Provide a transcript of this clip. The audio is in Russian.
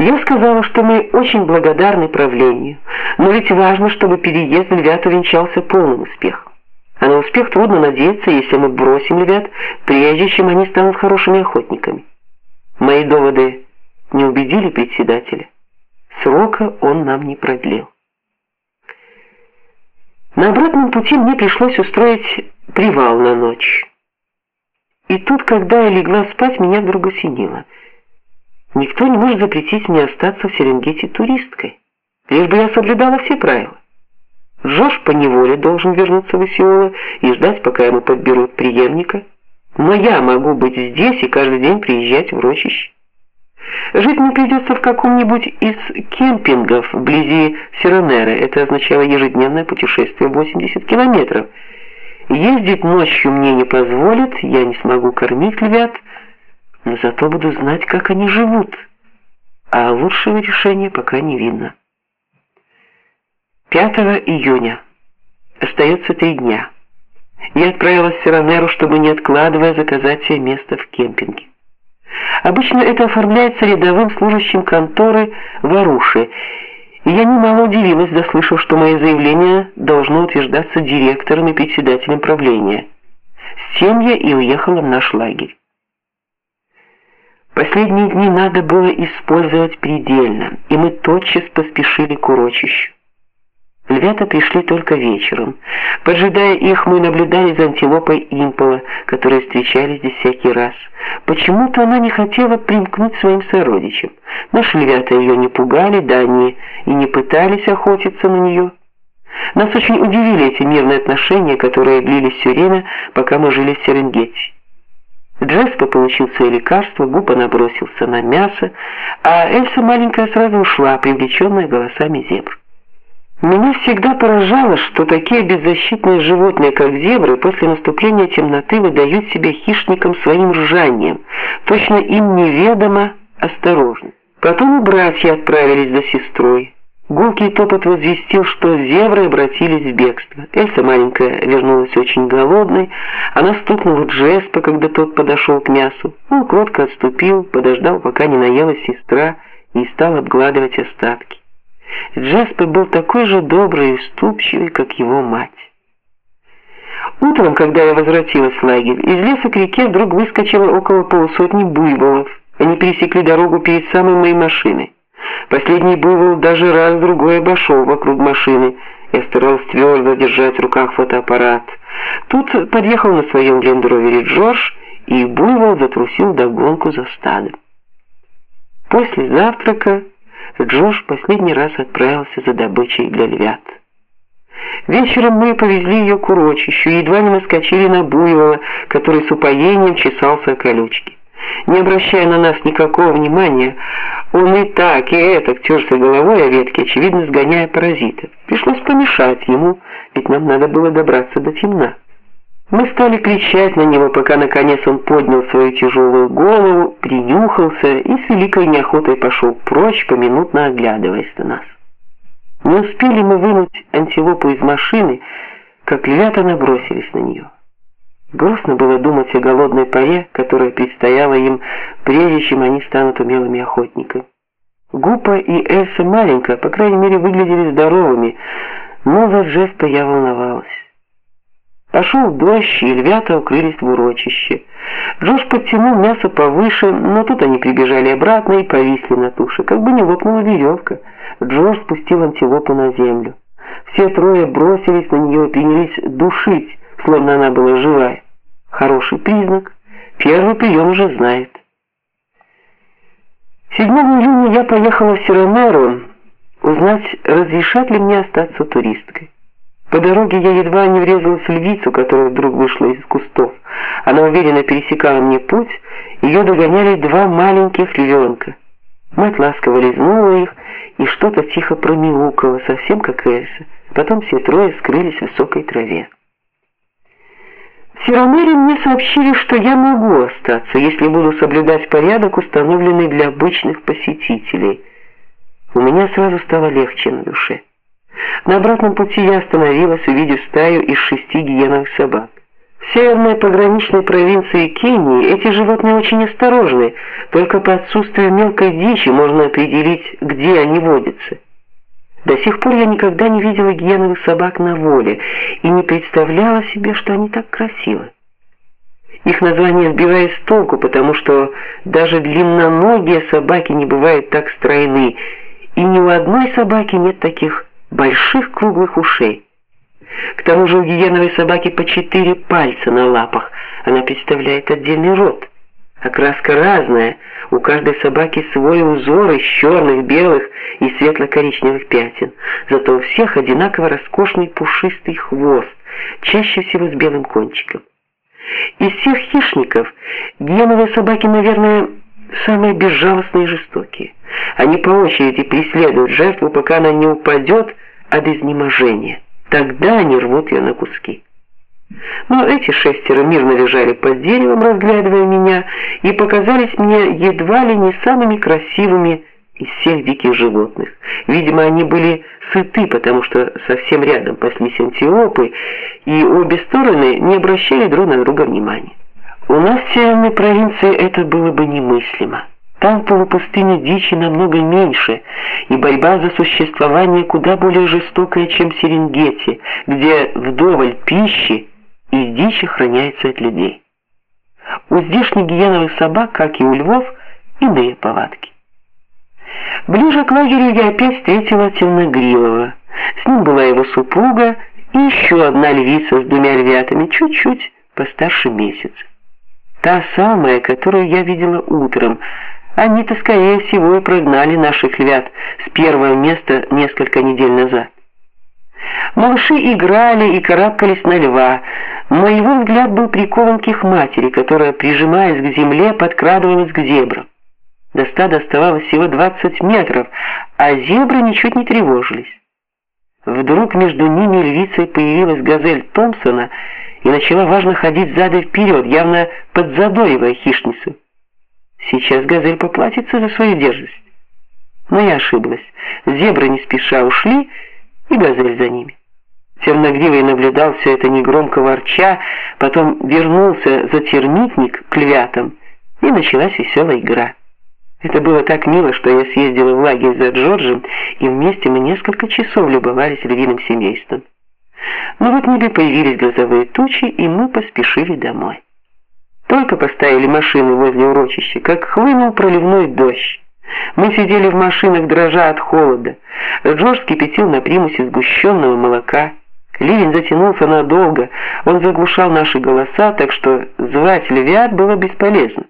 Я сказала, что мы очень благодарны правлению, но ведь важно, чтобы переезд львят увенчался полным успехом. А на успех трудно надеяться, если мы бросим львят, прежде чем они станут хорошими охотниками. Мои доводы не убедили председателя. Срока он нам не продлил. На обратном пути мне пришлось устроить привал на ночь. И тут, когда я легла спать, меня вдруг осенило – Никто не может запретить мне остаться в Серенгете туристкой, лишь бы я соблюдала все правила. Джош по неволе должен вернуться в Исиола и ждать, пока ему подберут преемника. Но я могу быть здесь и каждый день приезжать в Рочище. Жить мне придется в каком-нибудь из кемпингов вблизи Сиронеры. Это означало ежедневное путешествие 80 километров. Ездить ночью мне не позволят, я не смогу кормить львят, но зато буду знать, как они живут. А лучшего решения пока не видно. 5 июня. Остается три дня. Я отправилась в Сиранеру, чтобы не откладывая заказать себе место в кемпинге. Обычно это оформляется рядовым служащим конторы в Аруше. И я немало удивилась, дослышав, что мое заявление должно утверждаться директором и председателем правления. С тем я и уехала в наш лагерь. Последние дни надо было использовать предельно, и мы тотчас поспешили к урочищу. Львята пришли только вечером. Поджидая их, мы наблюдали за антилопой импола, которые встречались здесь всякий раз. Почему-то она не хотела примкнуть своим сородичам. Наши львята ее не пугали, да они и не пытались охотиться на нее. Нас очень удивили эти мирные отношения, которые длились все время, пока мы жили в Серенгете. Джеспо получил свои лекарства, Гупа набросился на мясо, а Эльса маленькая сразу ушла, привлеченная голосами зебр. Меня всегда поражало, что такие беззащитные животные, как зебры, после наступления темноты выдают себя хищникам своим ржанием. Точно им неведомо осторожно. Потом братья отправились за сестрой. Гулкий топот возвестил, что зевры обратились в бегство. Эльса маленькая вернулась очень голодной. Она стукнула Джеспа, когда тот подошел к мясу. Он кротко отступил, подождал, пока не наелась сестра, и стал обгладывать остатки. Джеспа был такой же добрый и уступчивый, как его мать. Утром, когда я возвратилась в лагерь, из леса к реке вдруг выскочило около полусотни буйволов. Они пересекли дорогу перед самой моей машиной. Последний буйвол даже раз-другой обошел вокруг машины. Я старался твердо держать в руках фотоаппарат. Тут подъехал на своем лендровере Джордж, и буйвол затрусил догонку за стадом. После завтрака Джордж последний раз отправился за добычей для львят. Вечером мы повезли ее к урочищу и едва не наскочили на буйвола, который с упоением чесался о колючки. Не обращая на нас никакого внимания, он и так, и это терся головой о ветке, очевидно сгоняя паразитов. Пришлось помешать ему, ведь нам надо было добраться до темна. Мы стали кричать на него, пока наконец он поднял свою тяжелую голову, принюхался и с великой неохотой пошел прочь, поминутно оглядываясь на нас. Не успели мы вынуть антилопу из машины, как львята набросились на нее. Грустно было думать о голодной поре, которая предстояла им, прежде чем они станут умелыми охотниками. Гупа и Эльса маленькая, по крайней мере, выглядели здоровыми, но за жеста я волновалась. Пошел дождь, и львята укрылись в урочище. Джош подтянул мясо повыше, но тут они прибежали обратно и повисли на туше, как бы не лопнула веревка. Джош спустил антилопу на землю. Все трое бросились на нее и принялись душить, словно она была живая. Хороший признак. Первый прием уже знает. 7 июня я поехала в Сиронеру узнать, разрешат ли мне остаться туристкой. По дороге я едва не врезалась в львицу, которая вдруг вышла из кустов. Она уверенно пересекала мне путь, ее догоняли два маленьких львенка. Мать ласково лизнула их и что-то тихо промяукала, совсем как Эльса. Потом все трое скрылись в высокой траве. В Сиромере мне сообщили, что я могу остаться, если буду соблюдать порядок, установленный для обычных посетителей. У меня сразу стало легче на душе. На обратном пути я остановилась, увидев стаю из шести гиеновых собак. В северной пограничной провинции Кении эти животные очень осторожны, только по отсутствию мелкой дичи можно определить, где они водятся. До сих пор я никогда не видела гиеновых собак на воле и не представляла себе, что они так красивы. Их название сбивает с толку, потому что даже длинноногие собаки не бывают так стройны, и ни у одной собаки нет таких больших круглых ушей. К тому же у гиеновой собаки по четыре пальца на лапах. Она представляет отдельный род. Окраска разная. У каждой собаки свой узор из черных, белых и светло-коричневых пятен. Зато у всех одинаково роскошный пушистый хвост, чаще всего с белым кончиком. Из всех хищников гиеновые собаки, наверное, самые безжалостные и жестокие. Они по очереди преследуют жертву, пока она не упадет от изнеможения. Тогда они рвут ее на куски. Но эти шестеро мирно лежали под деревом, разглядывая меня, и показались мне едва ли не самыми красивыми из всех диких животных. Видимо, они были сыты, потому что совсем рядом паслись антилопы, и обе стороны не обращали друг на друга внимания. У нас в северной провинции это было бы немыслимо. Там в полупустыне дичи намного меньше, и борьба за существование куда более жестокая, чем в Серенгети, где вдоволь пищи и дичь охраняется от людей. У здешних гиеновых собак, как и у львов, иные повадки. Ближе к лагерю я опять встретила Темногривого. С ним была его супруга и еще одна львица с двумя львятами, чуть-чуть постарше месяца. Та самая, которую я видела утром, они-то, скорее всего, и прогнали наших львят с первого места несколько недель назад. Малыши играли и карабкались на льва, но его взгляд был прикован к их матери, которая, прижимаясь к земле, подкрадывалась к зебрам. До стада оставалось всего 20 метров, а зебры ничуть не тревожились. Вдруг между ними львицей появилась газель Томпсона и начала важно ходить зад и вперед, явно подзадоривая хищницу. Сейчас газель поплатится за свою дерзость. Но я ошиблась. Зебры не спеша ушли, и газель за ними. Темногривый наблюдал все это негромко ворча, потом вернулся за термитник к львятам, и началась веселая игра. Это было так мило, что я съездила в лагерь за Джорджем, и вместе мы несколько часов любовались львиным семейством. Но вот небе появились грозовые тучи, и мы поспешили домой. Только поставили машину возле урочища, как хлынул проливной дождь. Мы сидели в машинах, дрожа от холода. Джордж кипятил на примусе сгущенного молока. Ливень затянулся надолго. Он заглушал наши голоса, так что звать львят было бесполезно.